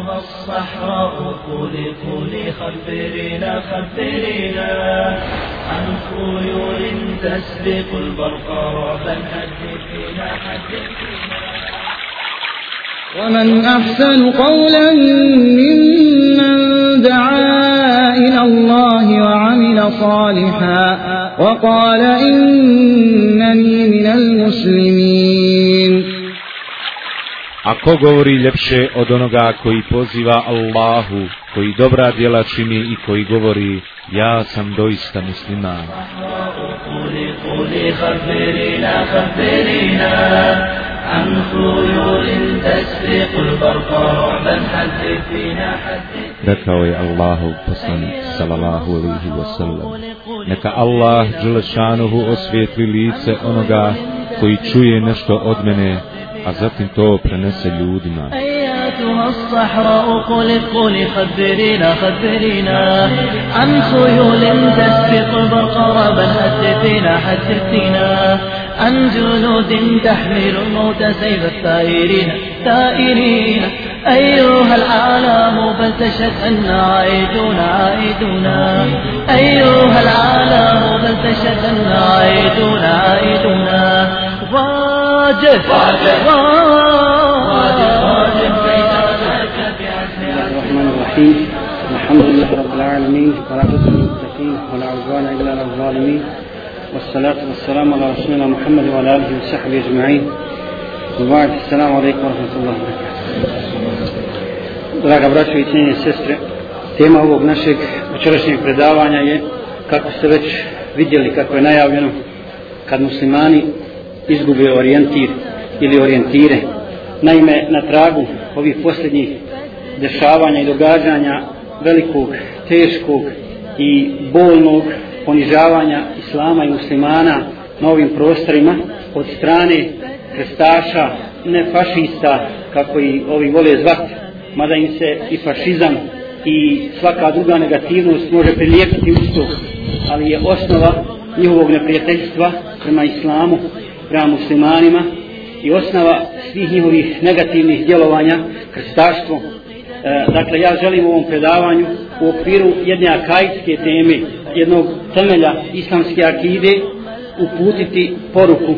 أياتها الصحراء قولي قولي خبرينا خبرينا عن خيول تسبق البرق رعبا حدثينا حدثينا ومن أحسن قولا ممن دعا إلى الله وعمل صالحا وقال إنني من المسلمين. A ko govori ljepše od onoga koji poziva Allahu, koji dobra djela čini i koji govori, ja sam doista musliman. Rekao je Allahu poslanik sallallahu alaihi wa sallam Neka Allah džlešanuhu osvijetli lice onoga koji čuje nešto od mene a zatim to prenese ljudima. الصحراء خبرينا خبرينا عن خيول تسبق حدثينا حدثينا عن جنود تحمل الموت سيف الثائرين ثائرين أيها العالم بل تشهد أن عائدون عائدون أيها العالم بل تشهد أن عائدون واجب واجب واجب كي تركك بعزم الرحمن الرحيم الحمد لله رب العالمين والعاقبة للمتقين ولا عدوان إلا على الظالمين والصلاة والسلام على رسولنا محمد وعلى آله وصحبه أجمعين وبعد السلام عليكم ورحمة الله وبركاته Draga braćo i cijenje sestre, tema ovog našeg večerašnjeg predavanja je, kako ste već vidjeli, kako je najavljeno, kad muslimani izgube orijentir ili orijentire. Naime, na tragu ovih posljednjih dešavanja i događanja velikog, teškog i bolnog ponižavanja islama i muslimana na ovim prostorima od strane krstaša, ne fašista, kako i ovi vole zvati, mada im se i fašizam i svaka druga negativnost može prilijepiti usto, ali je osnova njihovog neprijateljstva prema islamu, prema muslimanima i osnova svih njihovih negativnih djelovanja, krstaštvo. E, dakle, ja želim u ovom predavanju u okviru jedne akajske teme, jednog temelja islamske akide, uputiti poruku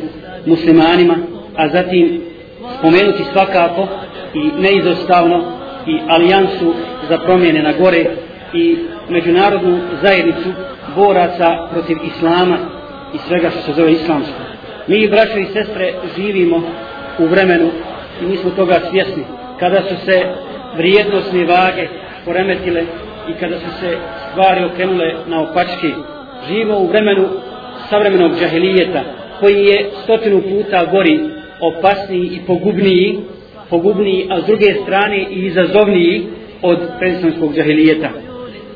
muslimanima, a zatim spomenuti svakako i neizostavno i alijansu za promjene na gore i međunarodnu zajednicu boraca protiv islama i svega što se zove islamsko. Mi, braćo i sestre, živimo u vremenu i mi smo toga svjesni, kada su se vrijednostne vage poremetile i kada su se stvari okrenule na opački, Živimo u vremenu savremenog džahilijeta, koji je stotinu puta gori, opasniji i pogubniji, pogubniji, a s druge strane i izazovniji od predstavnskog džahilijeta.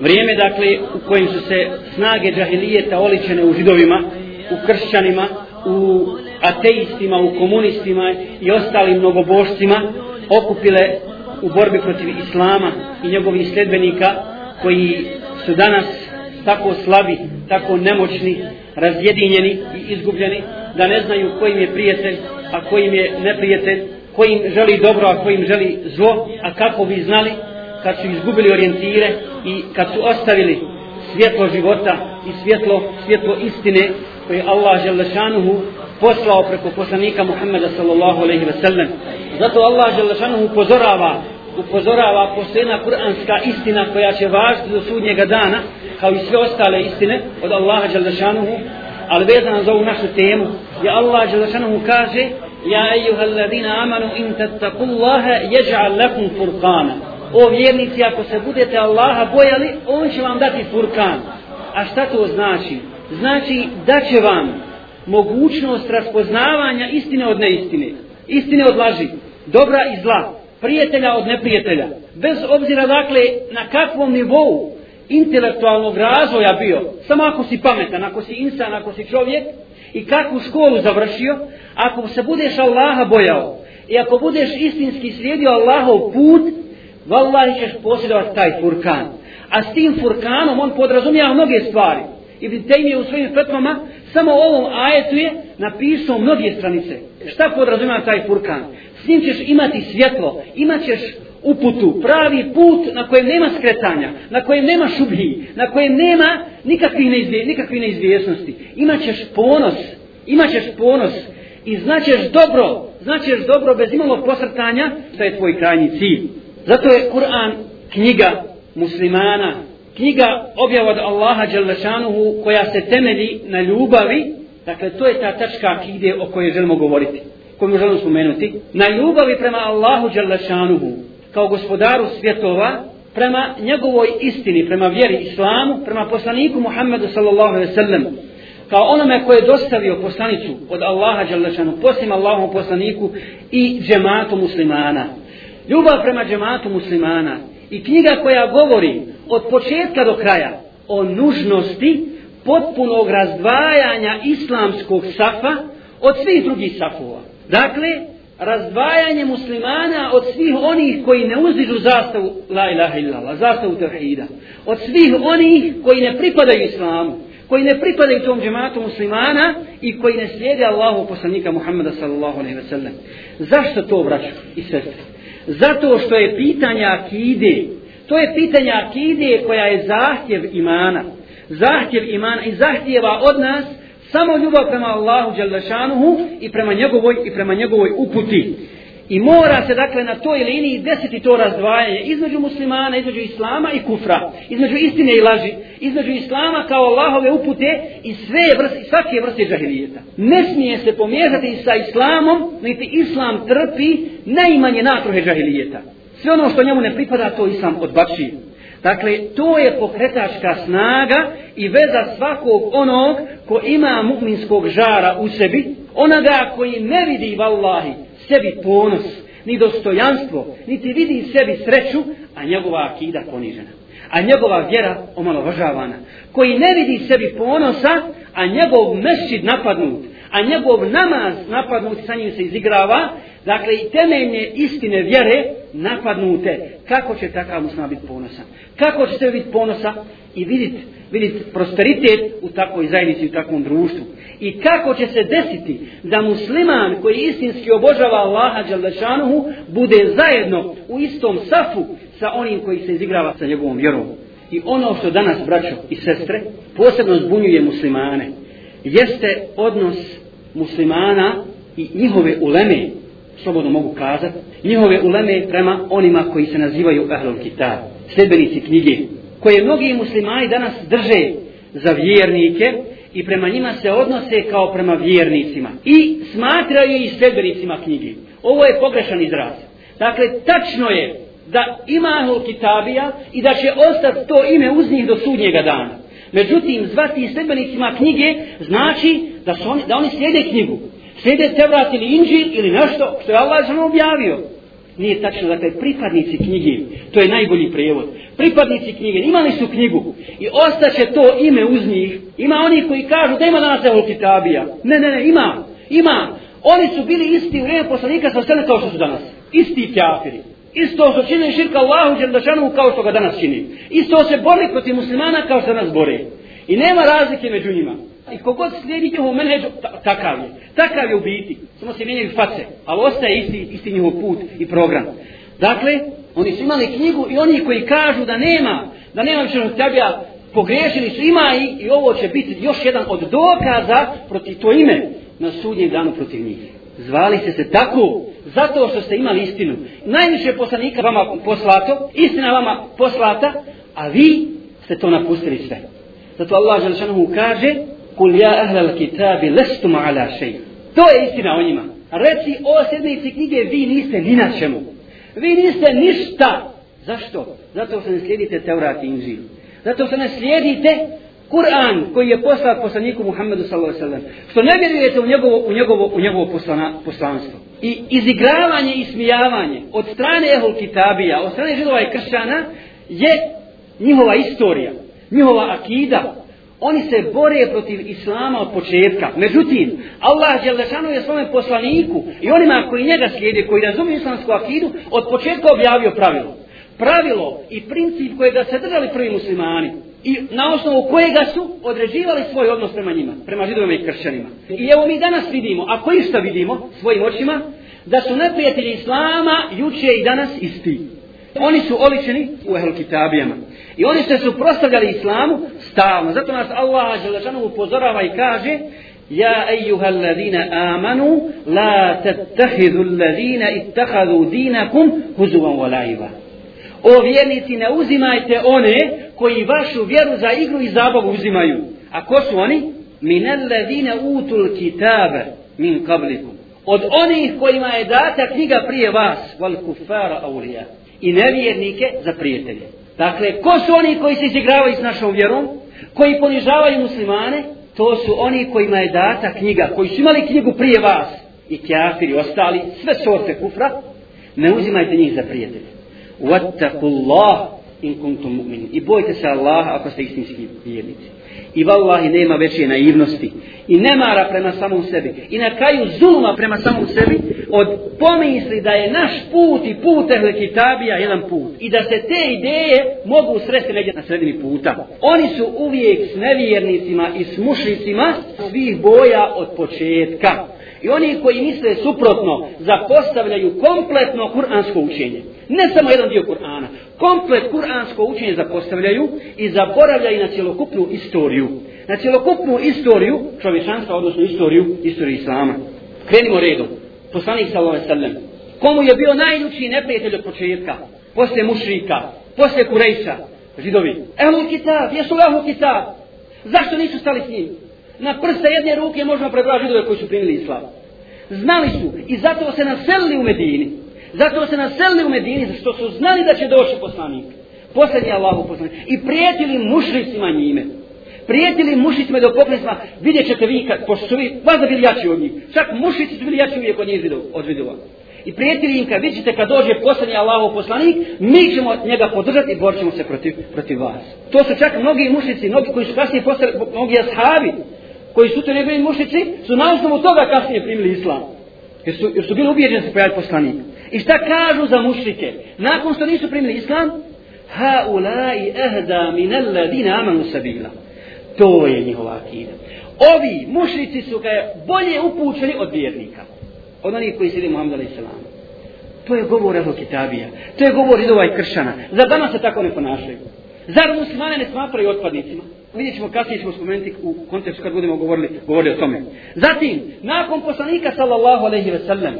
Vrijeme, dakle, u kojem su se snage džahilijeta oličene u židovima, u kršćanima, u ateistima, u komunistima i ostalim mnogobošcima okupile u borbi protiv islama i njegovih sledbenika koji su danas tako slabi, tako nemoćni, razjedinjeni i izgubljeni da ne znaju kojim je prijatelj, a kojim je neprijatelj, kojim želi dobro, a kojim želi zlo, a kako bi znali kad su izgubili orijentire i kad su ostavili svjetlo života i svjetlo, svjetlo istine koje Allah Želešanuhu poslao preko poslanika Muhammeda sallallahu alaihi ve sellem. Zato Allah Želešanuhu upozorava upozorava posljedna kuranska istina koja će važiti do sudnjega dana kao i sve ostale istine od Allaha Đalešanuhu ali vezano za ovu našu temu je Allah Đalešanuhu kaže Ja ejuha alladina amanu in tattakullaha jeđa'al lakum furqana O vjernici ako se budete Allaha bojali on će vam dati furkan A šta to znači? Znači da će vam mogućnost raspoznavanja istine od neistine istine od laži dobra i zla prijatelja od neprijatelja. Bez obzira dakle na kakvom nivou intelektualnog razvoja bio, samo ako si pametan, ako si insan, ako si čovjek i kakvu školu završio, ako se budeš Allaha bojao i ako budeš istinski slijedio Allahov put, vallahi ćeš posjedovati taj furkan. A s tim furkanom on podrazumijeva mnoge stvari. I Ibn Taymi u svojim fetvama Samo ovom ajetu je napisao mnoge stranice. Šta podrazumijeva taj Furkan? S njim ćeš imati svjetlo, imat ćeš uputu, pravi put na kojem nema skretanja, na kojem nema šubhi, na kojem nema nikakvih, neizvje, nikakvih neizvjesnosti. Imaćeš ponos, imaćeš ponos i znaćeš dobro, znaćeš dobro bez imalo posrtanja, to je tvoj krajnji cilj. Zato je Kur'an knjiga muslimana, knjiga objava od Allaha Đalešanuhu koja se temelji na ljubavi, dakle to je ta tačka knjige o kojoj želimo govoriti, koju želimo spomenuti, na ljubavi prema Allahu Đalešanuhu, kao gospodaru svjetova, prema njegovoj istini, prema vjeri islamu, prema poslaniku Muhammedu sallallahu alaihi sallam, kao onome koje je dostavio poslanicu od Allaha Đalešanu, poslima Allahom poslaniku i džematu muslimana. Ljubav prema džematu muslimana i knjiga koja govori od početka do kraja o nužnosti potpunog razdvajanja islamskog safa od svih drugih safova. Dakle, razdvajanje muslimana od svih onih koji ne uzdižu zastavu la ilaha illallah, zastavu tevhida. Od svih onih koji ne pripadaju islamu, koji ne pripadaju tom džematu muslimana i koji ne slijede Allahu poslanika Muhammeda sallallahu alaihi ve sellem. Zašto to vraću i sestre? Zato što je pitanje akide, to je pitanje akide koja je zahtjev imana. Zahtjev imana i zahtjeva od nas samo ljubav prema Allahu Đalešanuhu i prema njegovoj i prema njegovoj uputi. I mora se dakle na toj liniji desiti to razdvajanje između muslimana, između islama i kufra, između istine i laži, između islama kao Allahove upute i sve vrste, svake vrste džahilijeta. Ne smije se pomiješati sa islamom, niti islam trpi najmanje natruhe džahilijeta. Sve ono što njemu ne pripada, to islam odbači. Dakle, to je pokretačka snaga i veza svakog onog ko ima mu'minskog žara u sebi, onoga koji ne vidi vallahi sebi ponos, ni dostojanstvo, niti vidi sebi sreću, a njegova akida ponižena. A njegova vjera omalovažavana. Koji ne vidi sebi ponosa, a njegov mešćid napadnut, a njegov namaz napadnut sa njim se izigrava, dakle i temeljne istine vjere napadnute, kako će takav musliman biti ponosan? Kako će se biti ponosa i vidjeti vidit prosperitet u takvoj zajednici, u takvom društvu? I kako će se desiti da musliman koji istinski obožava Allaha Đalešanuhu bude zajedno u istom safu sa onim koji se izigrava sa njegovom vjerom? I ono što danas, braćo i sestre, posebno zbunjuje muslimane, jeste odnos muslimana i njihove uleme, slobodno mogu kazati, njihove uleme prema onima koji se nazivaju Ahlul Kitab, sljedbenici knjige, koje mnogi muslimani danas drže za vjernike i prema njima se odnose kao prema vjernicima i smatraju ih sljedbenicima knjige. Ovo je pogrešan izraz. Dakle, tačno je da ima Ahlul Kitabija i da će ostati to ime uz njih do sudnjega dana. Međutim, zvati sljedbenicima knjige znači da, su oni, da oni slijede knjigu. Slijede Tevrat ili Inđil ili nešto što je Allah samo objavio. Nije tačno, dakle, pripadnici knjige, to je najbolji prevod. Pripadnici knjige, imali su knjigu i ostaće to ime uz njih. Ima oni koji kažu da ima danas evo kitabija. Ne, ne, ne, ima, ima. Oni su bili isti u vrijeme poslanika sa sve kao što su danas. Isti kafiri. Isto su činili širka Allahu Đerdašanu kao što ga danas čini. Isto se borili protiv muslimana kao što nas bore. I nema razlike među njima. I kogod slijedi njihov menheđ, takav je. Takav je u biti. Samo se mijenjaju face. Ali ostaje isti, isti njihov put i program. Dakle, oni su imali knjigu i oni koji kažu da nema, da nema više od tebija, pogriješili su, ima i, i ovo će biti još jedan od dokaza protiv to ime na sudnjem danu protiv njih. Zvali se se tako, zato što ste imali istinu. Najviše poslanika vama poslato, istina vama poslata, a vi ste to napustili sve. Zato Allah Želešanohu kaže, Kul ja ahlal kitabi lestum ala šej. To je istina o njima. Reci o sedmici knjige, vi niste ni na čemu. Vi niste ništa. Zašto? Zato što ne slijedite Teurat i Inžil. Zato što ne slijedite Kur'an koji je poslat poslaniku Muhammedu sallallahu alejhi ve sellem. Što ne vjerujete u njegovo u njegovo u njegovo poslana, poslanstvo. I izigravanje i smijavanje od strane ehol Kitabija, od strane židova i kršćana je njihova istorija, njihova akida, Oni se bore protiv islama od početka. Međutim, Allah Đelešanu je svome poslaniku i onima koji njega slijede, koji razumiju islamsku akidu, od početka objavio pravilo. Pravilo i princip kojega se držali prvi muslimani. i na osnovu kojega su određivali svoj odnos prema njima, prema židovima i kršćanima. I evo mi danas vidimo, ako išta vidimo svojim očima, da su neprijatelji Islama juče i danas isti. Oni su oličeni u Ehlkitabijama. I oni se suprostavljali Islamu stalno. Zato nas Allah Želešanu upozorava i kaže Ja ejuha alladina amanu la tattahidu alladina ittahadu dinakum huzuvan walaiva. O vjernici ne uzimajte one koji vašu vjeru za igru i zabavu uzimaju. A ko su oni? Min alladina utul kitabe min kablikum. Od onih kojima je data knjiga prije vas, wal kufara awliya. I nevjernike za prijatelje. Dakle, ko su oni koji se izigravaju s našom vjerom? Koji ponižavaju muslimane? To su oni kojima je data knjiga, koji su imali knjigu prije vas. I kjafiri ostali, sve sorte kufra. Ne uzimajte njih za prijatelje. Wattakullah in kuntum mu'minin. I bojte se Allaha ako ste istinski vjernici. I vallahi nema veće naivnosti. I nemara prema samom sebi. I na kraju zulma prema samom sebi. Od pomisli da je naš put i put ehle kitabija jedan put. I da se te ideje mogu sresti negdje na sredini puta. Oni su uvijek s nevjernicima i s mušnicima svih boja od početka. I oni koji misle suprotno zapostavljaju kompletno kuransko učenje. Ne samo jedan dio Kur'ana. Komplet kuransko učenje zapostavljaju i zaboravljaju na cjelokupnu istoriju. Na cjelokupnu istoriju čovječanstva, odnosno istoriju, istoriju Islama. Krenimo redom. Poslanik sallallahu alejhi ve sellem. Komu je bio najljučiji neprijatelj od početka? Posle mušrika, posle Kurejša, židovi. Ehlul kitab, jesu ehlu kitab. Zašto nisu stali s njim? Na prste jedne ruke možemo prebrojati židove koji su primili islam. Znali su i zato se naselili u Medini. Zato se naselili u Medini, što su znali da će doći poslanik. Posljednji Allahu poslanik. I prijetili mušricima njime. Prijetili mušricima do pokresma. Vidjet ćete vi, kad, pošto su vi, vada bili jači od njih. Čak mušrici su bili jači uvijek od njih od vidova. I prijetili im kad vidjet ćete kad dođe posljednji Allahu poslanik, mi ćemo njega podržati i borit ćemo se protiv, protiv vas. To su čak mnogi mušici, mnogi koji su kasnije postali, mnogi ashabi, koji su to ne bili mušrici, su na osnovu toga kasnije primili islam. Jer su, jer su bili ubijeđeni da se pojavi poslanik. I šta kažu za mušrike? Nakon što nisu primili islam, ha ulai ehda min alladina amanu sabila. To je njihova akida. Ovi mušrici su ga bolje upućeni od vjernika. Od onih koji sili Muhammed alaih salam. To je govor Ehlu Kitabija. To je govor Idova i Kršana. Za danas se tako ne ponašaju? Zar muslimane ne smatraju otpadnicima? Vidjet ćemo kasnije ćemo spomenuti u kontekstu kad budemo govorili, govorili o tome. Zatim, nakon poslanika sallallahu alaihi ve sellem,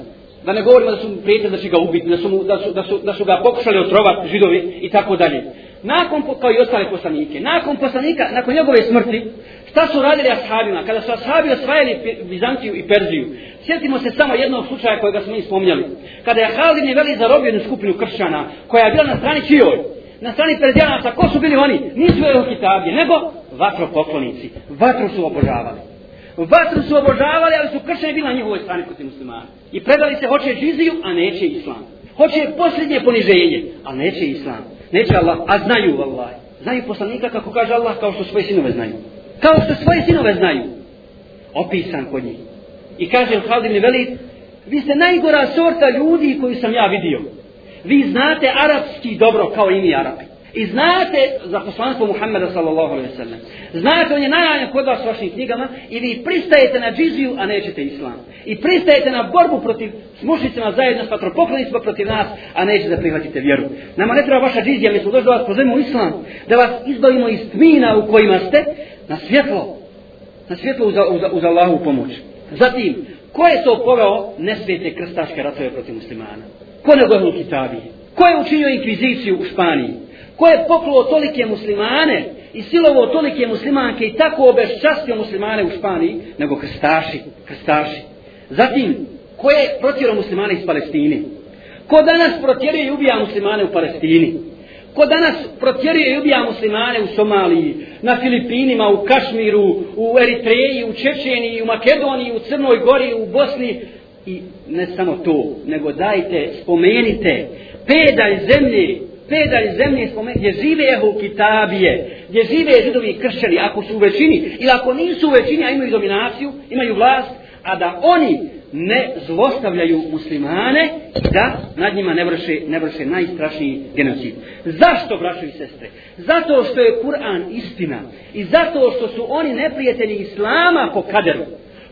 da ne govorimo da su prijatelji da će ga ubiti, da su, mu, da, su, da, su, da su ga pokušali otrovati židovi i tako dalje. Nakon, kao i ostale poslanike, nakon poslanika, nakon njegove smrti, šta su radili ashabima? Kada su ashabi osvajali Bizantiju i Perziju, sjetimo se samo jednog slučaja kojega smo mi spomnjali. Kada je Halid je veli zarobio jednu skupinu kršćana, koja je bila na strani čijoj? Na strani Perzijanaca, ko su bili oni? Nisu je kitabije, nego vatropoklonici. Vatru su obožavali. Vatru su obožavali, ali su kršćani bili na njihovoj strani kod muslimana. I predali se, hoće džiziju, a neće islam. Hoće posljednje poniženje, a neće islam. Neće Allah, a znaju Allah. Znaju poslanika kako kaže Allah, kao što svoje sinove znaju. Kao što svoje sinove znaju. Opisan kod njih. I kaže Haldim i Velid, vi ste najgora sorta ljudi koju sam ja vidio. Vi znate arapski dobro kao i mi Arapi. I znate za poslanstvo Muhammeda sallallahu alaihi sallam. Znate on je najavljen kod vas vašim knjigama i vi pristajete na džiziju, a nećete islam. I pristajete na borbu protiv smušnicima zajedno s patropoklonicima protiv nas, a nećete da prihvatite vjeru. Nama ne treba vaša džizija, mi smo došli da vas pozovemo u islam, da vas izbavimo iz tmina u kojima ste na svjetlo. Na svjetlo uz, uz, uz Allahu pomoć. Zatim, ko je to poveo nesvijete krstaške ratove protiv muslimana? Ko ne govorio kitabi? Ko je učinio inkviziciju u Španiji? Ko je pokluo tolike muslimane i silovo tolike muslimanke i tako obeščastio muslimane u Španiji, nego krstaši, krstaši. Zatim, ko je protjerao muslimane iz Palestine? Ko danas protjeruje i ubija muslimane u Palestini? Ko danas protjeruje i ubija muslimane u Somaliji, na Filipinima, u Kašmiru, u Eritreji, u Čečeniji, u Makedoniji, u Crnoj Gori, u Bosni, i ne samo to, nego dajte, spomenite, pedalj zemlje, pedalj zemlje spomenite, gdje žive ehu kitabije, gdje žive židovi kršćani, ako su u većini, ili ako nisu u većini, a imaju dominaciju, imaju vlast, a da oni ne zlostavljaju muslimane da nad njima ne vrše, ne vrše najstrašniji genocid. Zašto, braćo i sestre? Zato što je Kur'an istina i zato što su oni neprijatelji Islama po kaderu.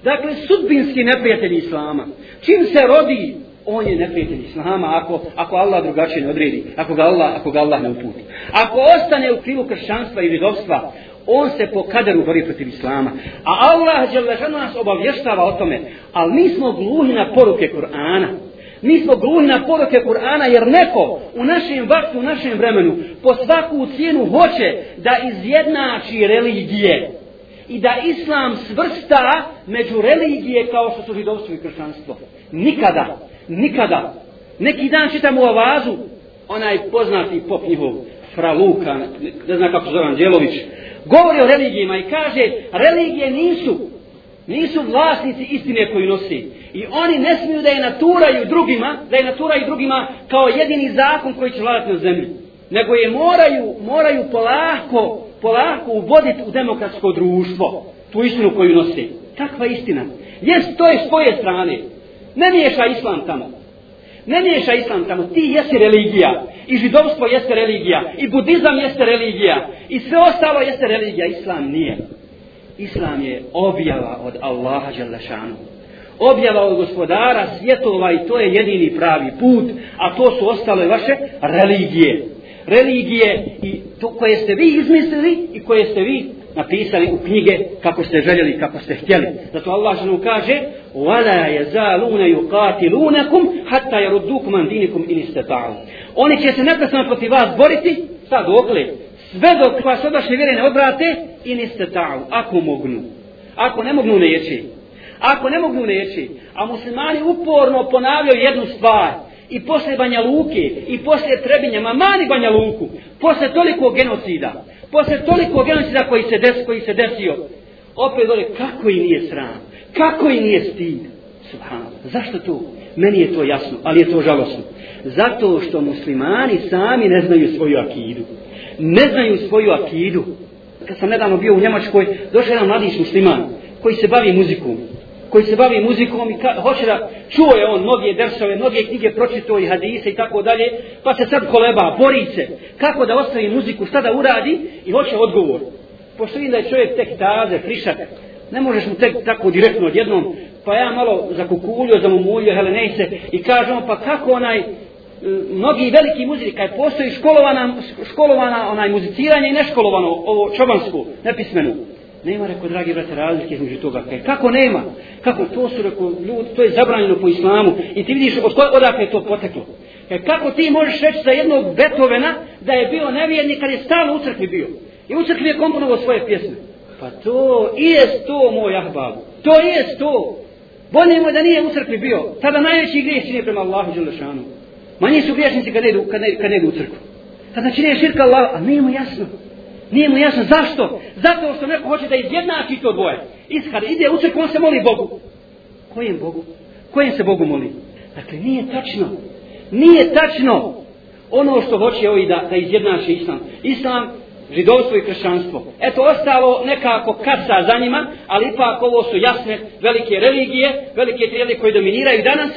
Dakle, sudbinski neprijatelj Islama. Čim se rodi, on je neprijatelj Islama ako, ako Allah drugačije ne odredi, ako ga Allah, ako ga Allah ne uputi. Ako ostane u krivu kršćanstva i židovstva, on se po kaderu bori protiv Islama. A Allah Đelešanu nas obavještava o tome, ali mi smo gluhi na poruke Kur'ana. Mi smo gluhi na poruke Kur'ana jer neko u našem vaktu, u našem vremenu po svaku cijenu hoće da izjednači religije i da islam svrsta među religije kao što su židovstvo i kršćanstvo. Nikada, nikada. Neki dan čitam u avazu onaj poznati pop njihov, Fra Luka, ne znam kako zove Anđelović, govori o religijima i kaže, religije nisu, nisu vlasnici istine koju nosi. I oni ne smiju da je naturaju drugima, da je naturaju drugima kao jedini zakon koji će vladati na zemlji. Nego je moraju, moraju polako, polako uvoditi u demokratsko društvo tu istinu koju nosi. Kakva istina? Jes, to je s tvoje strane. Ne miješa islam tamo. Ne miješa islam tamo. Ti jesi religija. I židovstvo jeste religija. I budizam jeste religija. I sve ostalo jeste religija. Islam nije. Islam je objava od Allaha Đalešanu. Objava od gospodara svjetova i to je jedini pravi put. A to su ostale vaše religije Religije i to koje ste vi izmislili i koje ste vi napisali u knjige kako ste željeli, kako ste htjeli. Zato Allah ženu kaže وَلَا يَزَالُونَ يُقَاتِلُونَكُمْ حَتَّى يَرُدُّكُمْ عَنْ دِينِكُمْ إِنِ اسْتَطَعُوا Oni će se neprestano protiv vas boriti, sad dokle, sve dok vas odašnje vjere ne odbrate, in istata'u, ako mognu. Ako ne mognu, neće. Ako ne mognu, neće. A muslimani uporno ponavljaju jednu stvar. I posle Banja Luke, i posle Trebinja, ma mani Banja Luku, posle toliko genocida, posle toliko genocida koji se, des, koji se desio, opet dole, kako i nije sram, kako i nije stid. subhanallah, zašto to? Meni je to jasno, ali je to žalosno. Zato što muslimani sami ne znaju svoju akidu. Ne znaju svoju akidu. Kad sam nedavno bio u Njemačkoj, došao jedan mladić musliman koji se bavi muzikom koji se bavi muzikom i ka, hoće da čuje on mnoge dersove, mnoge knjige pročito i hadise i tako dalje, pa se sad koleba, bori se kako da ostavi muziku, šta da uradi i hoće odgovor. Pošto vidim da je čovjek tek taze, frišak, ne možeš mu tek tako direktno odjednom, pa ja malo zakukulio, zamumulio, helenejse i kažem pa kako onaj, e, mnogi veliki muzici, kad postoji školovana, školovana onaj muziciranje i neškolovano, ovo čobansko, nepismeno, Nema, rekao, dragi brate, razlike između toga. Kaj, kako nema? Kako to su, rekao, ljudi, to je zabranjeno po islamu. I ti vidiš od koje, odakle je to poteklo. Kaj, kako ti možeš reći za jednog Beethovena da je bio nevjernik kad je stalno u crkvi bio? I u crkvi je komponovao svoje pjesme. Pa to i je to, moj ahbabu. To i je to. Bolje mu da nije u crkvi bio. Tada najveći grijeh čini prema Allahu Đelešanu. Manji su griješnici kad ne idu, kad ne, kad ne idu u crkvu. Tada čini širka Allah, a nije mu jasno. Nije mu jasno zašto? Zato što neko hoće da izjednači to dvoje. Iskada ide u crkvu, on se moli Bogu. Kojem Bogu? Kojem se Bogu moli? Dakle, nije tačno. Nije tačno ono što hoće ovi da, da izjednači Islam. Islam, židovstvo i kršćanstvo. Eto, ostalo nekako kaca za njima, ali ipak ovo su jasne velike religije, velike trijede koje dominiraju danas.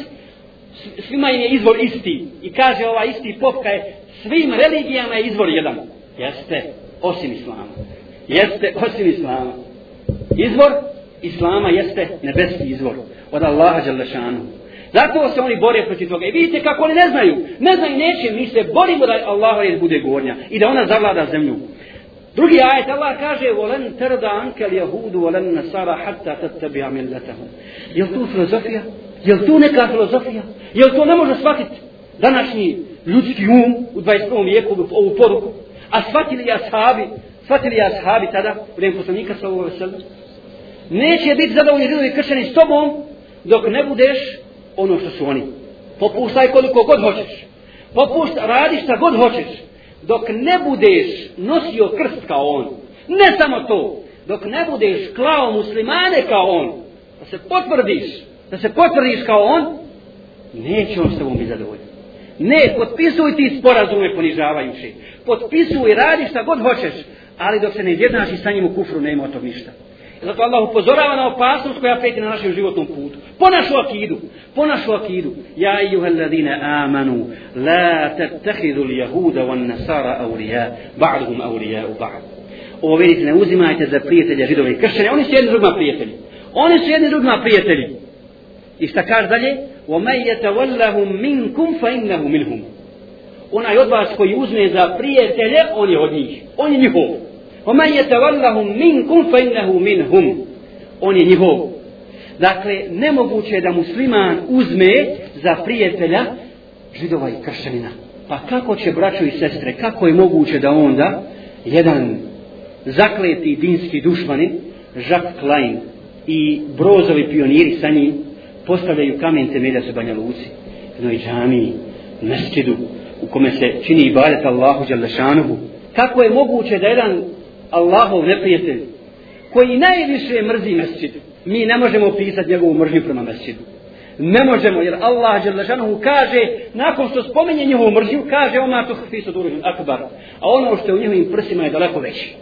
Svima im je izvor isti. I kaže ova isti popka je, svim religijama je izvor jedan. Jeste osim islama. Jeste osim islama. Izvor islama jeste nebeski izvor od Allaha Đalešanu. Zato se oni bore protiv toga. I vidite kako oni ne znaju. Ne znaju neće, mi se borimo da Allah je bude gornja i da ona zavlada zemlju. Drugi ajet Allah kaže volen terda ankel jahudu volen nasara hatta tattabi amin. Je tu filozofija? Je tu neka filozofija? Je to ne može shvatiti današnji ljudski um u 20. vijeku u ovu poruku? A shvatili je ashabi, shvatili je ashabi tada, u vrijeme poslanika sa ovog veselja, neće biti zadovoljni židovi kršćani s tobom, dok ne budeš ono što su oni. Popuštaj koliko god hoćeš. Popušta, radi šta god hoćeš. Dok ne budeš nosio krst kao on. Ne samo to. Dok ne budeš klao muslimane kao on. Da se potvrdiš. Da se potvrdiš kao on. Neće on s tobom biti zadovoljni. Ne, potpisuj ti sporazume ponižavajući Potpisuj, radi šta god hoćeš, ali dok se ne izjednaši sa njim u kufru, nema od tog ništa. Zato Allah upozorava na opasnost koja peti na našem životnom putu. Po našu akidu. Po našu akidu. Ja ijuha alladine amanu. La tattakhidu li jahuda wan nasara aulija. Ba'duhum aulija u ba'd. Ovo vidite, ne uzimajte za prijatelja židova i kršćanja. Oni su jedni drugima prijatelji. Oni su jedni drugima prijatelji. I šta kaže dalje? وَمَنْ يَتَوَلَّهُمْ مِنْكُمْ فَإِنَّهُ مِنْهُمْ Onaj od vas koji uzme za prijatelje, on je od njih. On je njihov. وَمَنْ يَتَوَلَّهُمْ مِنْكُمْ فَإِنَّهُ مِنْهُمْ On je njihov. Dakle, nemoguće je da musliman uzme za prijatelja židova i kršćanina. Pa kako će braćo i sestre, kako je moguće da onda jedan zakleti dinski dušmani, Jacques Klein i brozovi pioniri sa njim, postavljaju kamen temelja se Banja Luci, jednoj džami, mesčidu, u kome se čini ibadet Allahu Đalešanuhu. Kako je moguće da jedan Allahov neprijatelj, koji najviše mrzi mesčid, mi ne možemo opisati njegovu mržnju prema mesčidu. Ne možemo, jer Allah Đalešanuhu kaže, nakon što spomenje njihovu mržnju, kaže oma to hfisu duruhim akbar. A ono što je u njegovim prsima je daleko veći.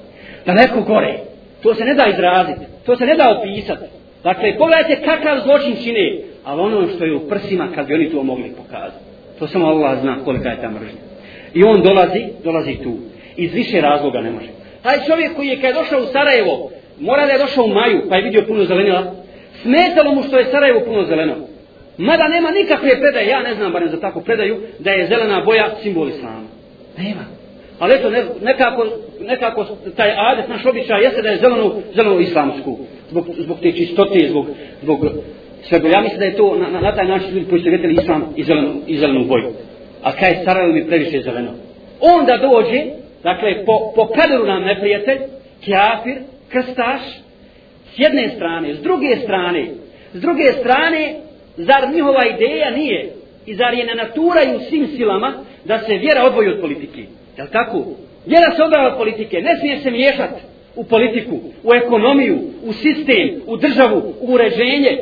Daleko gore. To se ne da izraziti. To se ne da opisati. Dakle, pogledajte kakav zločin čine, ali ono što je u prsima, kad bi oni to mogli pokazati. To samo Allah zna kolika je ta mržnja. I on dolazi, dolazi tu. Iz više razloga ne može. Taj čovjek koji je kad je došao u Sarajevo, mora da je došao u maju, pa je vidio puno zelenila, smetalo mu što je Sarajevo puno zeleno. Mada nema nikakve predaje, ja ne znam barem za takvu predaju, da je zelena boja simbol islama. Nema. Ali eto, nekako, nekako taj adet, naš običaj, jeste da je zeleno, zeleno islamsku. Zbog, zbog te čistote, zbog, zbog svega. Ja mislim da je to na, na, na taj način ljudi koji su vjetili islam i zelenu, i zelenu boju. A kaj je Sarajevo mi previše zeleno. Onda dođe, dakle, po, po kaderu nam neprijatelj, kjafir, krstaš, s jedne strane, s druge strane, s druge strane, zar njihova ideja nije i zar je ne naturaju svim silama da se vjera odvoji od politike. Je li tako? Vjera se odvoja od politike, ne smije se miješati u politiku, u ekonomiju, u sistem, u državu, u uređenje.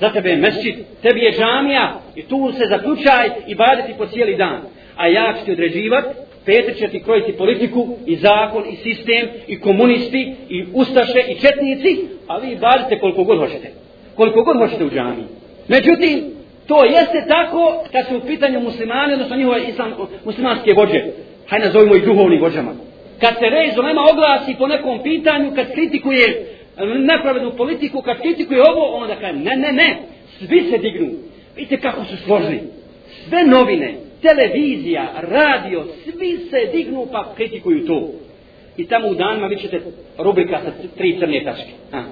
Za tebe je mesčit, tebi je džamija i tu se zaključaj i baditi po cijeli dan. A ja ću ti određivat, Petr će ti krojiti politiku i zakon i sistem i komunisti i ustaše i četnici, a vi badite koliko god hoćete. Koliko god hoćete u džamiji. Međutim, to jeste tako kad su u pitanju muslimani, odnosno njihove islam, muslimanske vođe. Hajde nazovimo ih duhovni vođama. Kad se rezo nema oglasi po nekom pitanju, kad kritikuje nepravednu politiku, kad kritikuje ovo, onda kaže, ne, ne, ne, svi se dignu. Vidite kako su složni. Sve novine, televizija, radio, svi se dignu pa kritikuju to. I tamo u danima vi ćete rubrika sa tri crne tačke. A,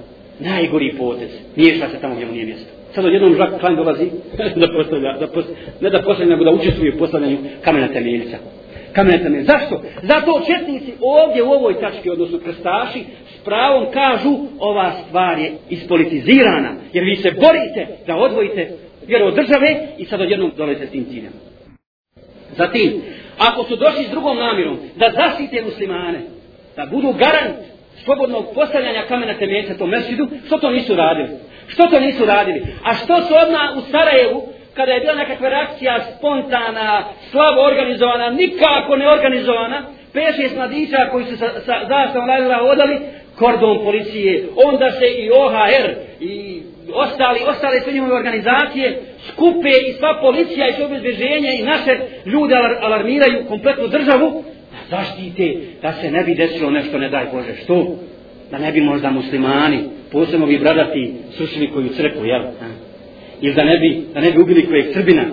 najgori potez. Miješa se tamo gdje mu nije mjesto. Sad odjednom Žak Klein dolazi da postavlja, da postavlja, ne da postavlja, nego da učestvuje u postavljanju kamena temeljica kamenetame. Zašto? Zato četnici ovdje u ovoj tački, odnosno krstaši, s pravom kažu ova stvar je ispolitizirana. Jer vi se borite da odvojite vjeru od države i sad odjednom dolete s tim ciljem. Zatim, ako su došli s drugom namjerom da zaštite muslimane, da budu garant slobodnog postavljanja kamena temeljca tom mesidu, što to nisu radili? Što to nisu radili? A što su odmah u Sarajevu kada je bila nekakva reakcija spontana, slabo organizovana, nikako ne organizovana, pet mladića koji su sa, sa zastavom radila odali, kordon policije, onda se i OHR i ostali, ostale sve njihove organizacije skupe i sva policija i sve obezbeženje i naše ljude alarmiraju kompletnu državu da zaštite da se ne bi desilo nešto, ne daj Bože, što? Da ne bi možda muslimani, posebno bi bradati, srušili koju crkvu, jel? ili da ne bi, da ne bi ubili kojeg Srbina,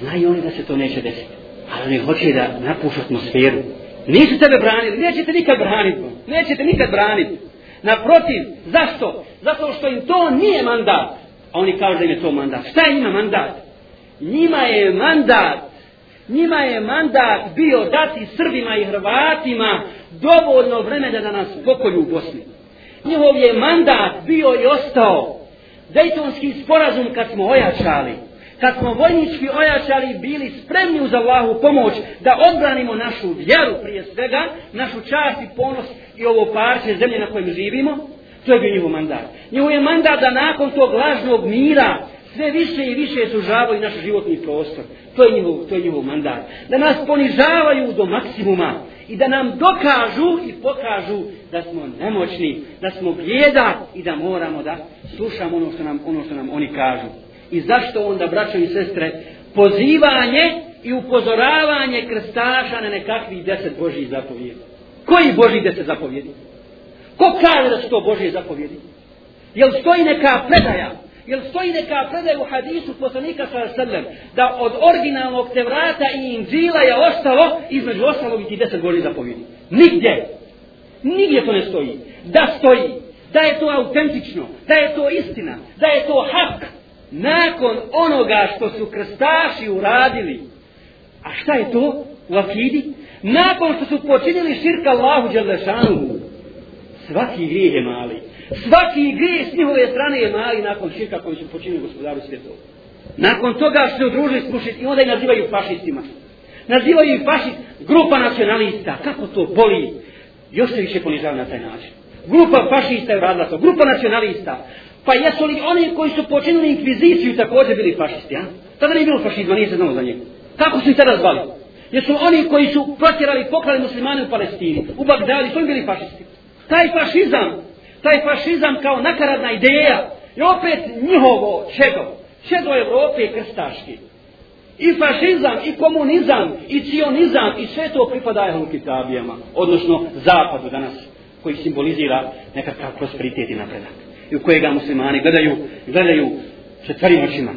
znaju oni da se to neće desiti. Ali oni hoće da napušu atmosferu. Nisu tebe branili, nećete nikad braniti. Nećete nikad braniti. Naprotiv, zašto? Zato što im to nije mandat. A oni kažu da im je to mandat. Šta je njima mandat? Njima je mandat Njima je mandat bio dati Srbima i Hrvatima dovoljno vremena da nas pokolju u Bosni. Njihov je mandat bio i ostao Dejtonski sporazum kad smo ojačali, kad smo vojnički ojačali bili spremni uz Allahu pomoć da odbranimo našu vjeru prije svega, našu čast i ponos i ovo parče zemlje na kojem živimo, to je bio njihov mandat. Njihov je mandat da nakon tog lažnog mira sve više i više sužavaju naš životni prostor. To je njihov, to je njihov mandat. Da nas ponižavaju do maksimuma i da nam dokažu i pokažu da smo nemoćni, da smo bijeda i da moramo da slušamo ono što nam, ono što nam oni kažu. I zašto onda, braćo i sestre, pozivanje i upozoravanje krstaša na nekakvih deset Božih zapovjedi? Koji Božih deset zapovjedi? Ko kaže da su to Božije zapovjedi? Jel stoji neka predaja? Jel stoji neka predaja u hadisu poslanika sallam da od originalnog Tevrata i Inđila je ostalo između ostalog i ti deset Božih zapovjedi? Nigdje. Nigdje to ne stoji. Da stoji. Da je to autentično. Da je to istina. Da je to hak. Nakon onoga što su krstaši uradili. A šta je to u akidi? Nakon što su počinili širka Allahu Đelešanuhu svaki grijeh je mali. Svaki grijeh s njihove strane je mali nakon širka koji su počinili gospodaru svjetova. Nakon toga su se udružili s mušit i onda ih nazivaju fašistima. Nazivaju ih fašist, grupa nacionalista. Kako to boli? Još se više ponižava na taj način. Grupa fašista je radila to. Grupa nacionalista. Pa jesu li oni koji su počinili inkviziciju također bili fašisti? A? Tada nije bilo fašizma, nije se znalo za njega. Kako su ih tada zvali? Jesu oni koji su protjerali pokrali muslimane u Palestini, u Bagdadi, su im bili fašisti? taj fašizam, taj fašizam kao nakaradna ideja, je opet njihovo čedo, čedo Evrope krstaški. I fašizam, i komunizam, i cionizam, i sve to pripada ehlu kitabijama, odnosno zapadu danas, koji simbolizira nekakav prosperitet i napredak. I u kojega muslimani gledaju, gledaju četvrnim očima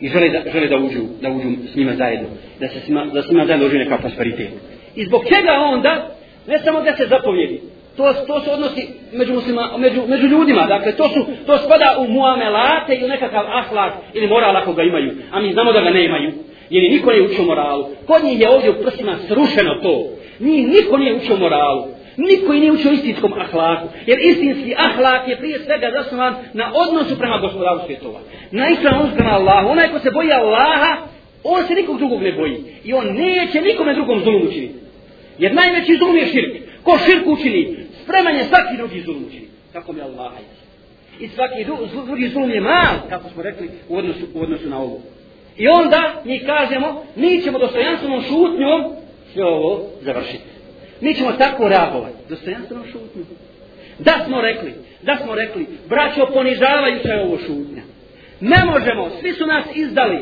i žele da, žele da uđu, da uđu s njima zajedno, da se s njima, da s njima zajedno uđu neka prosperitet. I zbog čega onda, ne samo da se zapovjedi, To, to se odnosi među, muslima, među, među ljudima. Dakle, to, su, to spada u muamelate ili nekakav ahlak ili moral ako ga imaju. A mi znamo da ga ne imaju. Jer niko nije učio moralu. Kod njih je ovdje u prsima srušeno to. Njih niko nije učio moralu. Niko i nije učio istinskom ahlaku. Jer istinski ahlak je prije svega zasnovan na odnosu prema gospodaru svjetova. Na islam odnosu prema Allahu. Onaj ko se boji Allaha, on se nikog drugog ne boji. I on neće nikome drugom zulum učiniti. Jer najveći zulum je širk. Ko širk učini, spreman je svaki drugi zulum učini. Kako mi Allah I svaki drugi zulum je mal, kako smo rekli, u odnosu, u odnosu na ovo. I onda mi kažemo, mi ćemo dostojanstvenom šutnjom sve ovo završiti. Mi ćemo tako reagovati, Dostojanstveno šutnju. Da smo rekli, da smo rekli, braćo ponižavajuća je ovo šutnja. Ne možemo, svi su nas izdali,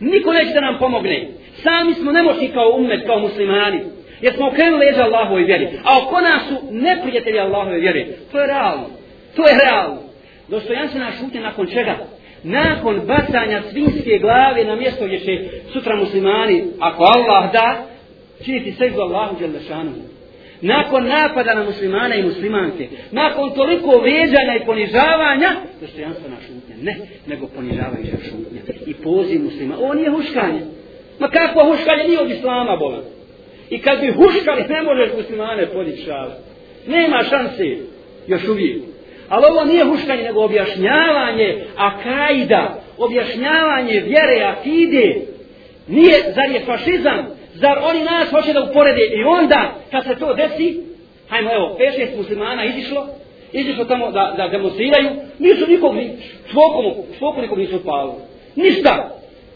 niko neće da nam pomogne. Sami smo nemoćni kao umet, kao muslimani. Jer smo okrenuli leđa Allahove vjeri. A oko nas su neprijatelji Allahove vjeri. To je realno. To je realno. Dostojanstvena šutnja nakon čega? Nakon bacanja svinske glave na mjesto gdje će sutra muslimani, ako Allah da, činiti seždu Allahu Đelešanu. Nakon napada na muslimane i muslimanke, nakon toliko veđanja i ponižavanja, dostojanstvena šutnja. Ne, nego ponižavajuća šutnja. I poziv muslima. Ovo nije huškanje. Ma kako huškanje nije od islama, bolan. I kad bi huškali, ne možeš muslimane podići. Nema šanse, još uvijek. Ali ovo nije huškanje, nego objašnjavanje akaida, objašnjavanje vjere, akide. Nije, zar je fašizam? Zar oni nas hoće da uporede? I onda, kad se to desi, hajmo evo, pet šest muslimana izišlo, izišlo tamo da, da demonstriraju, nisu nikog ni čvokom, čvokom nikog nisu palo. Ništa.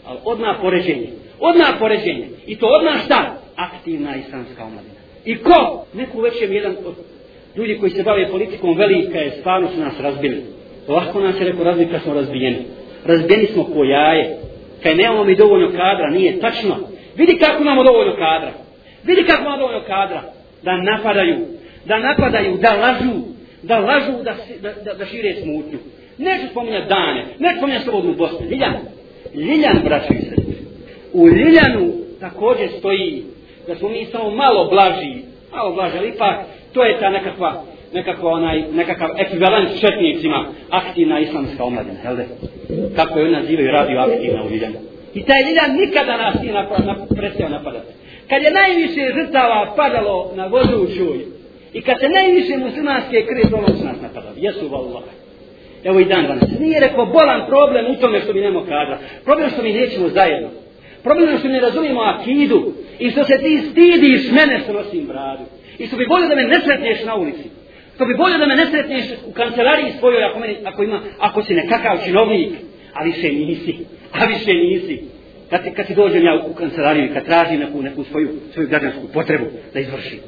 Ali odmah poređenje. Odmah poređenje. I to odmah šta? aktivna islamska omladina. I ko? Neko većem jedan od ljudi koji se bave politikom velika je, stvarno su nas razbili. Lako nas je rekao razbili kad smo razbijeni. Razbijeni smo ko jaje. Kaj nemamo mi dovoljno kadra, nije tačno. Vidi kako imamo dovoljno kadra. Vidi kako imamo dovoljno kadra. Da napadaju, da napadaju, da lažu, da lažu, da, da, da, da šire smutnju. Neću spominjati dane, neću spominjati slobodnu Bosnu. Liljan, Ljiljan, braćo i. U Ljiljanu također stoji da smo mi samo malo blaži, malo blaži, ali ipak to je ta nekakva, nekakva onaj, nekakav ekvivalent četnicima, aktivna islamska omladina, jel de? Kako je on nazivaju radio aktivna u Ljiljanu. I taj Ljiljan nikada nas nije napad, nap, prestao napadati. Kad je najviše žrtava padalo na vodu u čuj, i kad se najviše muslimanske krije dolo su nas napadali, jesu vallaha. Evo i dan danas. Nije rekao bolan problem u tome što mi nemo kadra. Problem što mi nećemo zajedno. Problem što mi ne razumijemo akidu i što se ti stidiš mene što nosim bradu. I što bi volio da me ne sretneš na ulici. Što bi volio da me ne sretneš u kancelariji svojoj ako, meni, ako, ima, ako si nekakav činovnik. Ali se nisi, a više nisi. Kad, ti, kad ti dođem ja u kancelariju i kad tražim neku, neku svoju, svoju građansku potrebu da izvrši.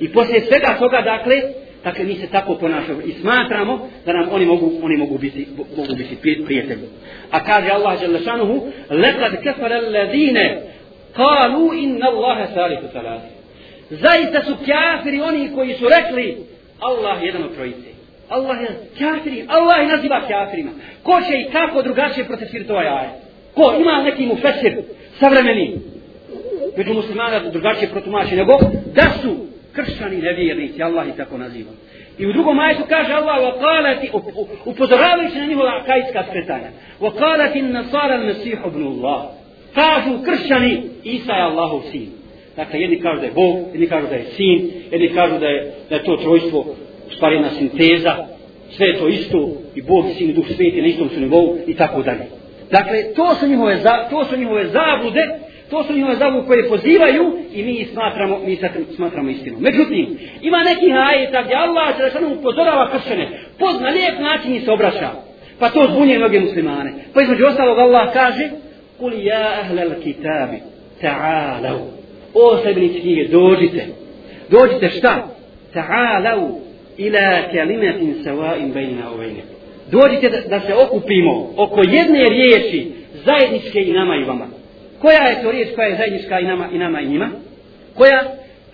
I poslije svega toga, dakle, dakle mi se tako ponašamo i smatramo da nam oni mogu, oni mogu biti, mogu biti prijatelji. A kaže Allah Đelešanuhu, lekad kefara ladine, kalu inna Allahe saliku salati. Zaista su kafiri oni koji su rekli, Allah je jedan od trojice. Allah je kafiri, Allah je naziva kafirima. Ko će i kako drugačije protestirati ovaj ajet? Ko ima neki mu fesir savremeni? Među muslimana drugačije protumači nego da su kršćani nevjernici, Allah ih tako naziva. I u drugom ajetu kaže Allah وقالت upozoravajući na njihova kajska skretanja. وقالت النصارى المسيح ابن الله. Kažu kršćani Isa je Allahov sin. Dakle, jedni kažu da je Bog, jedni kažu da je sin, jedni kažu da je, da je to trojstvo u stvari jedna sinteza, sve je to isto, i Bog, sin, i duh sveti na istom su nivou, i tako dalje. Dakle, to su njihove, za, to su njihove zabude, to su njihove zabude koje pozivaju i mi ih smatramo, mi smatramo istinu. Međutim, ima neki hajeta gdje Allah se rešano upozorava kršene, pod na lijep način se obraća. Pa to zbunje mnoge muslimane. Pa između ostalog Allah kaže, Kuli ja ahlel kitabi, ta'alav. O sebnici knjige, dođite. Dođite šta? Ta'alav ila kalimatin sawain bejna u bejne. Dođite da, da se okupimo oko jedne riječi zajedničke i nama i vama. Koja je to riječ koja je zajednička i nama i nama i njima? Koja?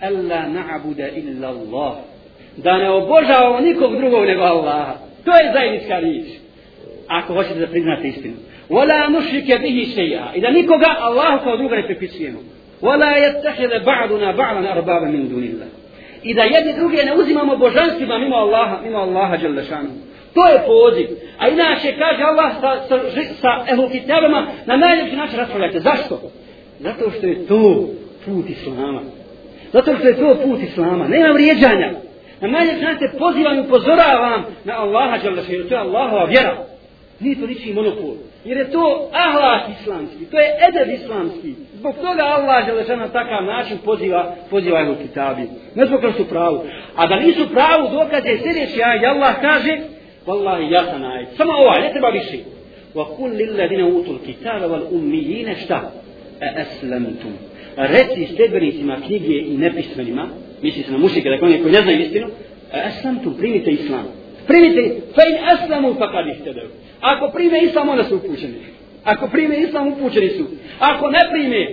Alla na'abuda illa Allah. Da ne obožavamo nikog drugog nego Allaha. To je zajednička riječ. Ako hoćete da priznate istinu. Wala nušrike bihi šeja. I da nikoga Allahu kao druga ne pripisujemo. Wala yattakhidha ba'duna ba'dan arbaba min dunillah. I da jedni druge ne uzimamo božanstvima mimo Allaha, mimo Allaha dželle To je poziv. A inače kaže Allah sa, sa, sa ehlu na najljepši način raspravljate. Zašto? Zato što je to put Islama. Zato što je to put Islama. Nema vrijeđanja. Na najljepši način pozivam i upozoravam na Allaha dželle To je Allahova vjera. Nije to ničiji monopol. Jer je to ahlak islamski, to je edeb islamski. Zbog toga Allah je na takav način poziva, poziva jeho kitabi. Ne zbog toga su pravu. A da nisu pravu dokaz je sljedeći ajde. Allah kaže, Wallahi jasan ajde. Samo ovaj, ne treba više. Wa kul lilladina utul kitaba wal ummijine šta? E eslamtum. Reci stedbenicima knjige i nepismenima, misli se na mušike, dakle oni koji ne znaju istinu, e primite islam. Primite, fe in aslamu pa kad Ako prime islam, onda su upućeni. Ako prime islam, upućeni su. Ako ne prime,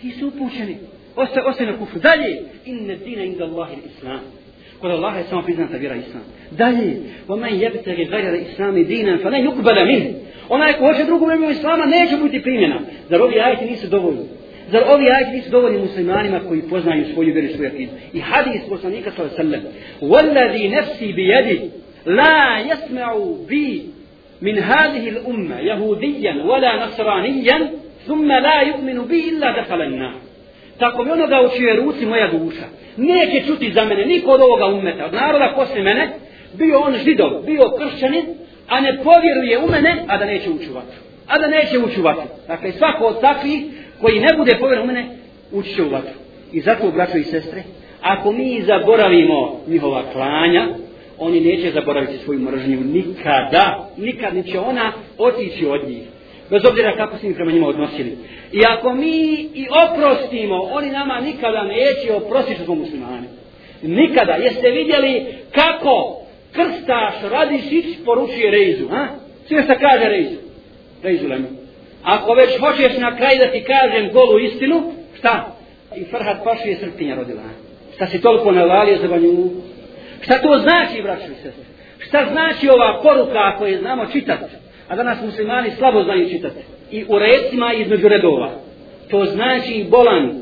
ti su upućeni. Ostaje, ostaje na kufru. Dalje, inne dina inda Allahi islam. قل الله يسمى في إذن كبيرة إسلام دليل ومن يبتغي غير الإسلام دينا فلن يقبل منه onaj ko hoće drugom imenu Islama neće biti primjena zar ovi ajeti nisu dovoljni Zar ovi ajeti nisu dovoljni muslimanima koji poznaju svoju vjeru i svoju akidu? I hadis poslanika sallallahu alejhi ve sellem: "Wallazi nafsi bi yadi la yasma'u bi min hadhihi al-umma yahudiyyan wala nasraniyan thumma la yu'minu bi illa dakhala an-nar." Tako mi onoga u čije ruci moja duša neće čuti za mene niko od ovoga umeta od naroda posle mene bio on židov, bio kršćanin a ne povjeruje u mene a da neće učuvati. a da neće učuvati. dakle svako od takvih koji ne bude povjerovao u mene ući će u vatru i zato braćo i sestre ako mi zaboravimo njihova klanja oni neće zaboraviti svoju mržnju nikada, nikad neće ona otići od njih. Bez obzira kako se mi prema njima odnosili. I ako mi i oprostimo, oni nama nikada neće oprostiti što smo muslimani. Nikada. Jeste vidjeli kako krstaš Radišić poručuje Reizu? Ha? Sve što kaže Reizu? Reizu Lemu. Ako već hoćeš na kraj da ti kažem golu istinu, šta? I Farhat Pašu je srpinja rodila. Šta si toliko navalio za banju? Šta to znači, braćo i sestre? Šta znači ova poruka ako je znamo čitati? A danas muslimani slabo znaju čitati. I u recima između redova. To znači bolan.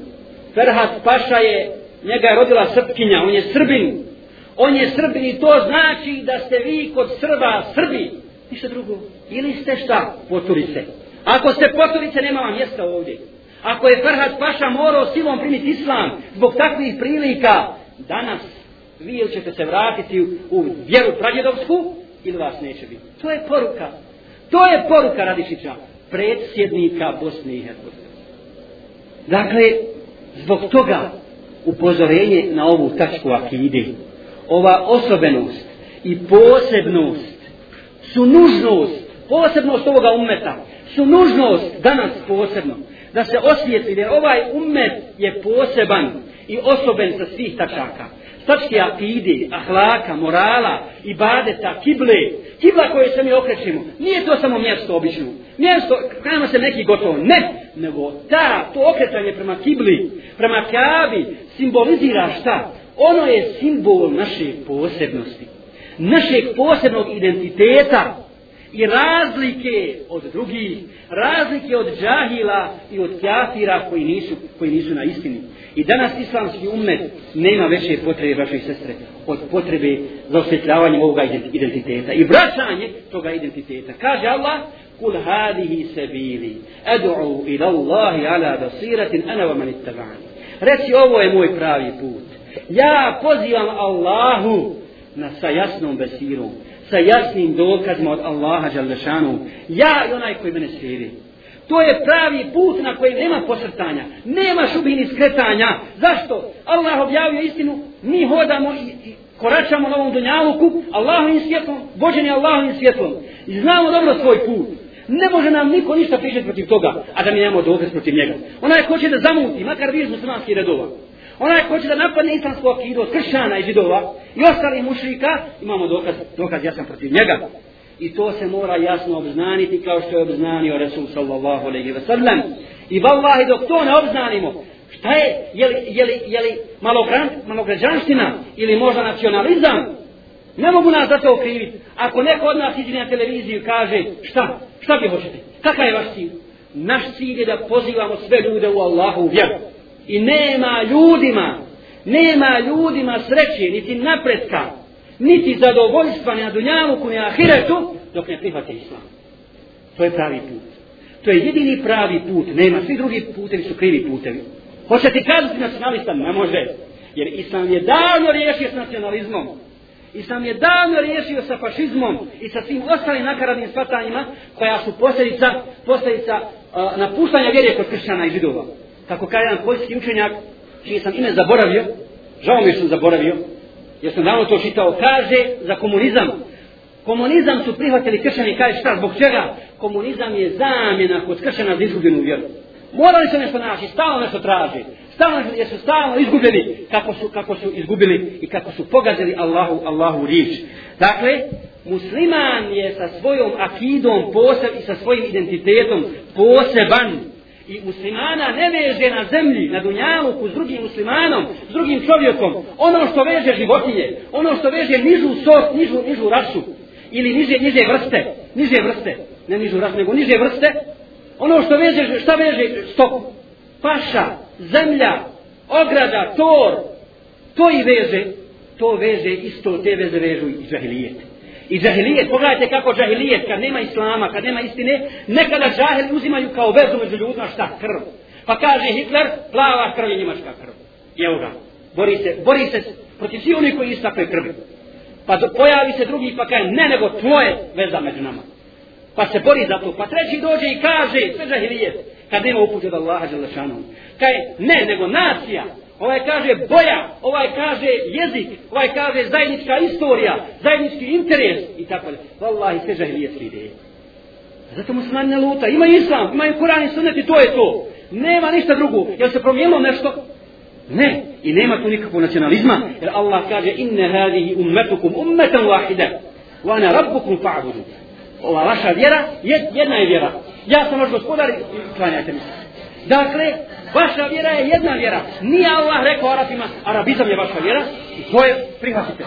Ferhat Paša je, njega je rodila Srpkinja, on je Srbin. On je Srbin i to znači da ste vi kod Srba Srbi. Ništa drugo. Ili ste šta? Poturice. Ako ste poturice, nema vam mjesta ovdje. Ako je Ferhat Paša morao silom primiti islam zbog takvih prilika, danas vi ili ćete se vratiti u, u vjeru pradjedovsku ili vas neće biti. To je poruka. To je poruka Radišića, predsjednika Bosne i Hercegovine. Dakle, zbog toga upozorenje na ovu tačku akide, ova osobenost i posebnost su nužnost, posebnost ovoga ummeta, su nužnost danas posebno, da se osvijeti da ovaj ummet je poseban i osoben sa svih tačaka. Tačke akide, ahlaka, morala, ibadeta, kible, kibla koje se mi okrećemo, nije to samo mjesto obično. Mjesto, kajamo se neki gotovo, ne, nego ta, to okretanje prema kibli, prema kabi, simbolizira šta? Ono je simbol naše posebnosti, našeg posebnog identiteta, i razlike od drugih, razlike od džahila i od kjafira koji nisu, koji nisu na istini. I danas islamski umet nema veće potrebe, vaše sestre, od potrebe za osvjetljavanje ovoga identiteta i vraćanje toga identiteta. Kaže Allah, kul hadihi sebili, edu'u ila Allahi ala basiratin ana wa manit tabani. Reci, ovo je moj pravi put. Ja pozivam Allahu na sa jasnom besirom, sa jasnim dokazima od Allaha Đalešanu. Ja i onaj koji mene slijedi. To je pravi put na kojem nema posrtanja. Nema šubini skretanja. Zašto? Allah objavio istinu. Mi hodamo i, i koračamo na ovom dunjaluku. Allahovim svjetlom. Bođeni Allahovim svjetlom. I znamo dobro svoj put. Ne može nam niko ništa pričati protiv toga, a da mi nemamo dokaz protiv njega. Onaj ko će da zamuti, makar vi iz muslimanskih redova, onaj ko će da napadne islamsku akidu od kršćana i židova i ostali mušrika, imamo dokaz, dokaz jasan protiv njega. I to se mora jasno obznaniti kao što je obznanio Resul sallallahu alaihi wa sallam. I vallahi dok to ne obznanimo, šta je, je li, je li, je li malogran, malograđanština ili možda nacionalizam, ne mogu nas za to okriviti. Ako neko od nas iđe na televiziju i kaže, šta, šta vi hoćete, kakav je vaš cilj? Naš cilj je da pozivamo sve ljude u Allahu vjeru. I nema ljudima, nema ljudima sreće, niti napretka, niti zadovoljstva na dunjavuku ni ahiretu, dok ne prihvate islam. To je pravi put. To je jedini pravi put. Nema, svi drugi putevi su krivi putevi. Hoće ti kazati nacionalista? Ne može. Jer islam je davno riješio s nacionalizmom. Islam je davno riješio sa fašizmom i sa svim ostalim nakaradnim shvatanjima koja su posljedica, posljedica uh, napuštanja vjere kod kršćana i židova kako kaže jedan poljski učenjak, čiji sam ime zaboravio, žao mi sam zaboravio, jer sam davno to čitao, kaže za komunizam. Komunizam su prihvatili kršćani, kaže šta, zbog čega? Komunizam je zamjena kod kršćana za izgubljenu vjeru. Morali su nešto naći, stalno nešto traži. Stalno nešto, jer su stalno izgubljeni, kako su, kako su izgubili i kako su pogazili Allahu, Allahu riječ. Dakle, musliman je sa svojom akidom poseb i sa svojim identitetom poseban i muslimana ne veže na zemlji, na dunjaluku s drugim muslimanom, s drugim čovjekom, ono što veže životinje, ono što veže nižu sort, nižu, nižu rasu, ili niže, niže vrste, niže vrste, ne nižu rasu, nego niže vrste, ono što veže, šta veže? Stoku, paša, zemlja, ograda, tor, to i veže, to veže isto, te veze vežu i džahilijete. I džahilijet, pogledajte kako džahilijet, kad nema islama, kad nema istine, nekada džahili uzimaju kao vezu među ljudima šta? Krv. Pa kaže Hitler, plava krv je njemačka krv. Evo ga, bori se, bori se protiv svi oni koji istakle krvi. Pa do, pojavi se drugi pa kaže, ne nego tvoje veza među nama. Pa se bori za to. Pa treći dođe i kaže, sve džahilijet, kad nema upute od Allaha Đelešanom. Kaže, ne, nego nacija, ovaj kaže boja, ovaj kaže jezik, ovaj kaže zajednička istorija, zajednički interes i tako dalje. Wallahi sve žahilijetske ideje. Zato muslimani ne luta. Ima islam, imaju Kur'an i sunnet i to je to. Nema ništa drugo. Jel se promijenilo nešto? Ne. I nema tu nikakvog nacionalizma. Jer Allah kaže inne hadihi ummetukum ummetan wahida. Wa ana rabbukum fa'budu. Ova vaša vjera, jedna je vjera. Ja sam vaš gospodar i klanjajte mi se. Dakle, vaša vjera je jedna vjera. Nije Allah rekao Arabima, Arabizam je vaša vjera, i to je prihvatite.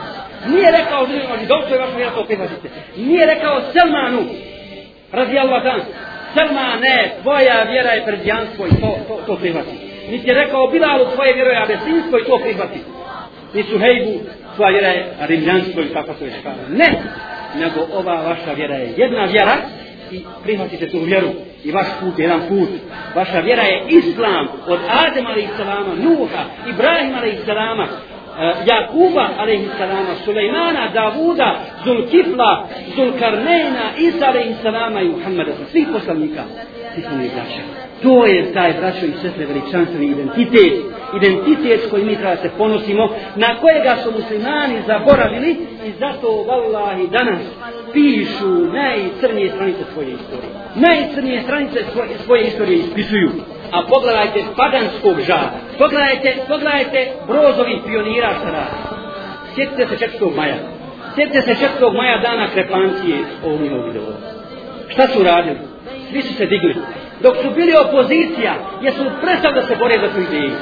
Nije rekao židovstvo je vaša vjera, to prihvatite. Nije rekao Selmanu, razi Allah dan, Selmane, tvoja vjera je predjanstvo i to, to, to prihvati. Niti je rekao Bilalu, tvoje vjero je abesinsko i to prihvati. Ni Suhejbu, tvoja vjera je rimljansko i tako se već kaže. Ne, nego ova vaša vjera je jedna vjera, i prihvatite tu vjeru i vaš put je jedan put. Vaša vjera je islam od Adem alaih salama, Nuha, Ibrahim alaih salama, E, Jakuba, alaihissalama, Sulejmana, Davuda, Zulkifla, Zulkarnejna, Isa, alaihissalama i Muhammada, svih poslanika, ti smo braća. To je taj braćo i sestre veličanstveni identitet, identitet s kojim mi treba se ponosimo, na kojega su muslimani zaboravili i zato vallahi danas pišu najcrnije stranice svoje istorije. Najcrnije stranice svoje, svoje istorije ispisuju. A pogledajte paganskog žara. Pogledajte, pogledajte brozovih pionira šta radi. Sjetite se 4. maja. Sjetite se 4. maja dana krepancije ovog njihovog video. Šta su radili? Svi su se digli. Dok su bili opozicija, jesu prestali da se bore za tu ideju.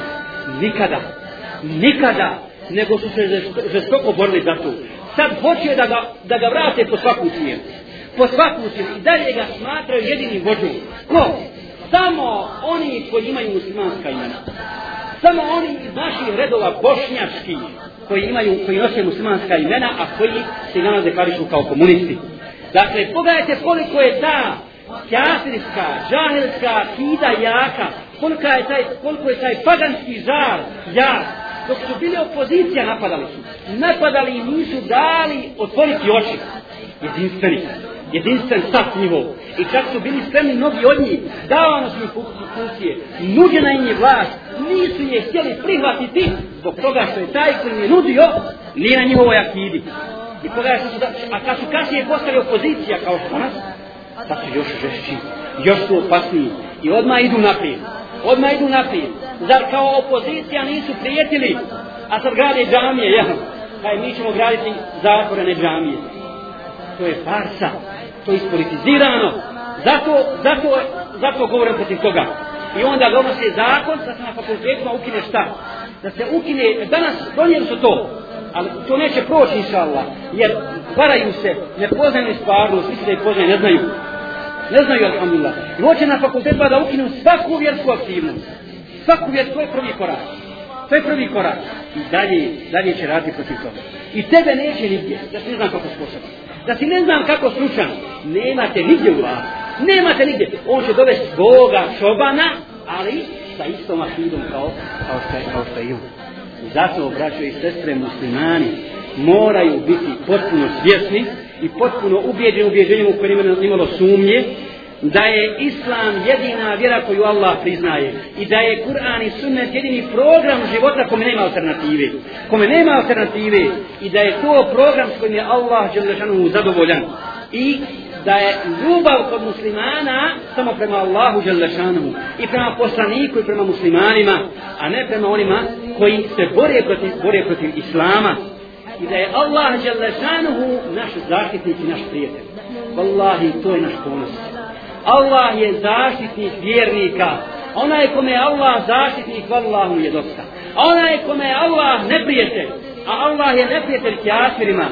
Nikada. Nikada. Nego su se žestoko borili za to. Sad hoće da ga, da ga vrate po svaku cijenu. Po svaku cijenu. I dalje ga smatraju jedinim vođom. Ko? Samo oni koji imaju muslimanska imena. Samo oni iz naših redova bošnjački koji imaju, koji nose muslimanska imena, a koji se danas deklarišu kao komunisti. Dakle, pogledajte koliko je ta kafirska, džahilska kida jaka, koliko je taj, koliko je taj paganski žar jak, dok su bili opozicija napadali su. Napadali i nisu dali otvoriti oči. Jedinstveni. Jedinstven stav njihov. I kad su bili spremni mnogi od njih. Davano su im funkcije. Nuđena im je vlast. Nisu je htjeli prihvatiti zbog toga što je taj koji je nudio nije na njihovoj akidi. I pogledaj što su da... A kad su kasnije postali opozicija kao što nas, sad su još žešći, još su opasniji i odmah idu naprijed. Odmah idu naprijed. Zar kao opozicija nisu prijetili, a sad grade džamije, ja, kaj mi ćemo graditi zatvorene džamije. To je farsa, to je ispolitizirano. Zato, zato, zato govorim protiv toga. I onda donose zakon da se na fakultetima ukine šta? Da se ukine, danas donijeli su to, ali to neće proći inša Allah, jer varaju se, ne poznaju stvarnost, misli da ih poznaju, ne znaju. Ne znaju, alhamdulillah. I hoće na fakultetima da ukinu svaku vjersku aktivnost. Svaku vjersku, to je prvi korak. To je prvi korak. I dalje, dalje će raditi protiv toga. I tebe neće nigdje, da ti ne znam kako sposoban. Da ti ne znam kako slučajno nemate nigdje u vas. Nemate nigdje. On će dovesti svoga šobana, ali sa istom akidom kao, kao što je, kao što je Zato, braćo i sestre muslimani, moraju biti potpuno svjesni i potpuno ubijeđeni ubjeđenjem u kojem imalo sumnje, da je islam jedina vjera koju Allah priznaje i da je Kur'an i sunnet jedini program života kome nema alternative kome nema alternative i da je to program s kojim je Allah zadovoljan i da je ljubav kod muslimana samo prema Allahu Đelešanu i prema poslaniku i prema muslimanima, a ne prema onima koji se bore protiv, bore protiv Islama. I da je Allah Đelešanu naš zaštitnik i naš prijatelj. Wallahi, to je naš ponos. Allah je zaštitnik vjernika. Onaj kome je Allah zaštitnik, Wallahu je dosta. Ona onaj kome je Allah neprijatelj, a Allah je neprijatelj kjafirima,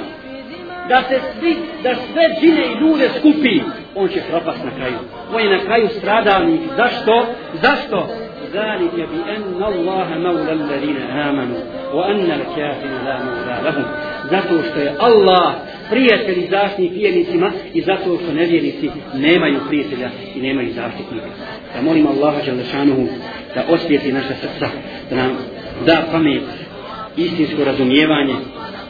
da se svi, da sve džine i ljude skupi, on će propast na kraju. On je na kraju stradalnik. Zašto? Zašto? ذلك بأن الله مولى الذين آمنوا وأن الكافر لا مولى لهم zato što je Allah prijatelj i zaštitnik vjernicima i zato što nevjernici nemaju prijatelja i nemaju zaštitnika. Da molim Allaha Đalešanuhu da osvijeti naša srca, da nam da pamet, istinsko razumijevanje,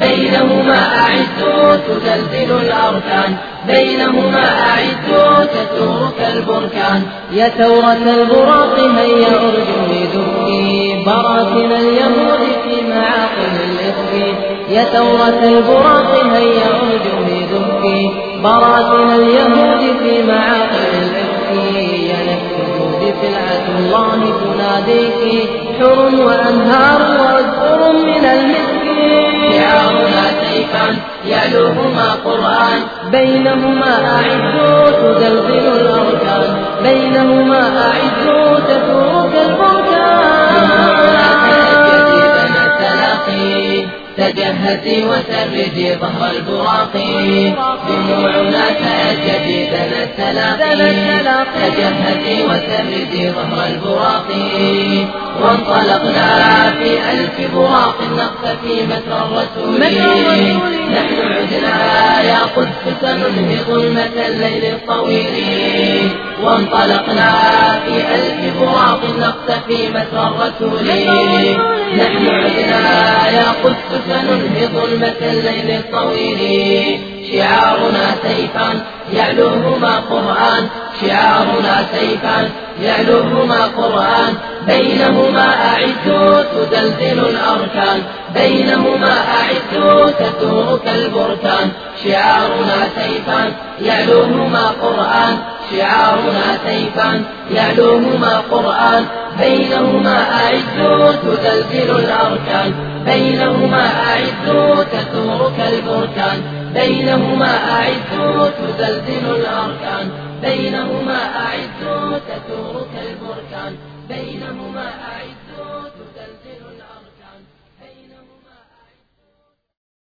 بينهما أعز تزلزل الأركان. بينهما أعز تثور كالبركان يا ثورة البراق هيا أرجو دكي براكن اليهود في معاقل الإخفي يا ثورة البراق هيا أرجو دكي براكن اليهود في معاقل الله تناديك حر وأنهار وأذكر من المسكين. شعارنا سيفا يعلوهما قرآن. بينهما أعز تزلزل الأركان. بينهما أعز تفوق البركان. تجهزي وسردي ظهر البراق. دموعنا تأجدي دنا التلاقي تجهزي وسردي ظهر البراق. وانطلقنا في ألف براق. نقتفي متر الرسول. نحن عدنا يا قدس سننهي ظلمة الليل الطويل. وانطلقنا في ألف براق. نقتفي متر الرسول. نحن عدنا يا قدس سننهي ظلمة الليل الطويل. شعارنا سيفان يعلوهما قرآن. شعارنا سيفان يعلوهما قرآن. بينهما أعز تزلزل الأركان. بينهما أعز تثور كالبركان شعارنا سيفان يعلوهما قرآن. شعارنا سيفان يعلوهما قرآن بينهما أعز تزلزل الأركان. بينهما أعز تثور كالبركان بينهما أعز تزلزل الأركان. بينهما أعز تثور كالبركان بينهما أعز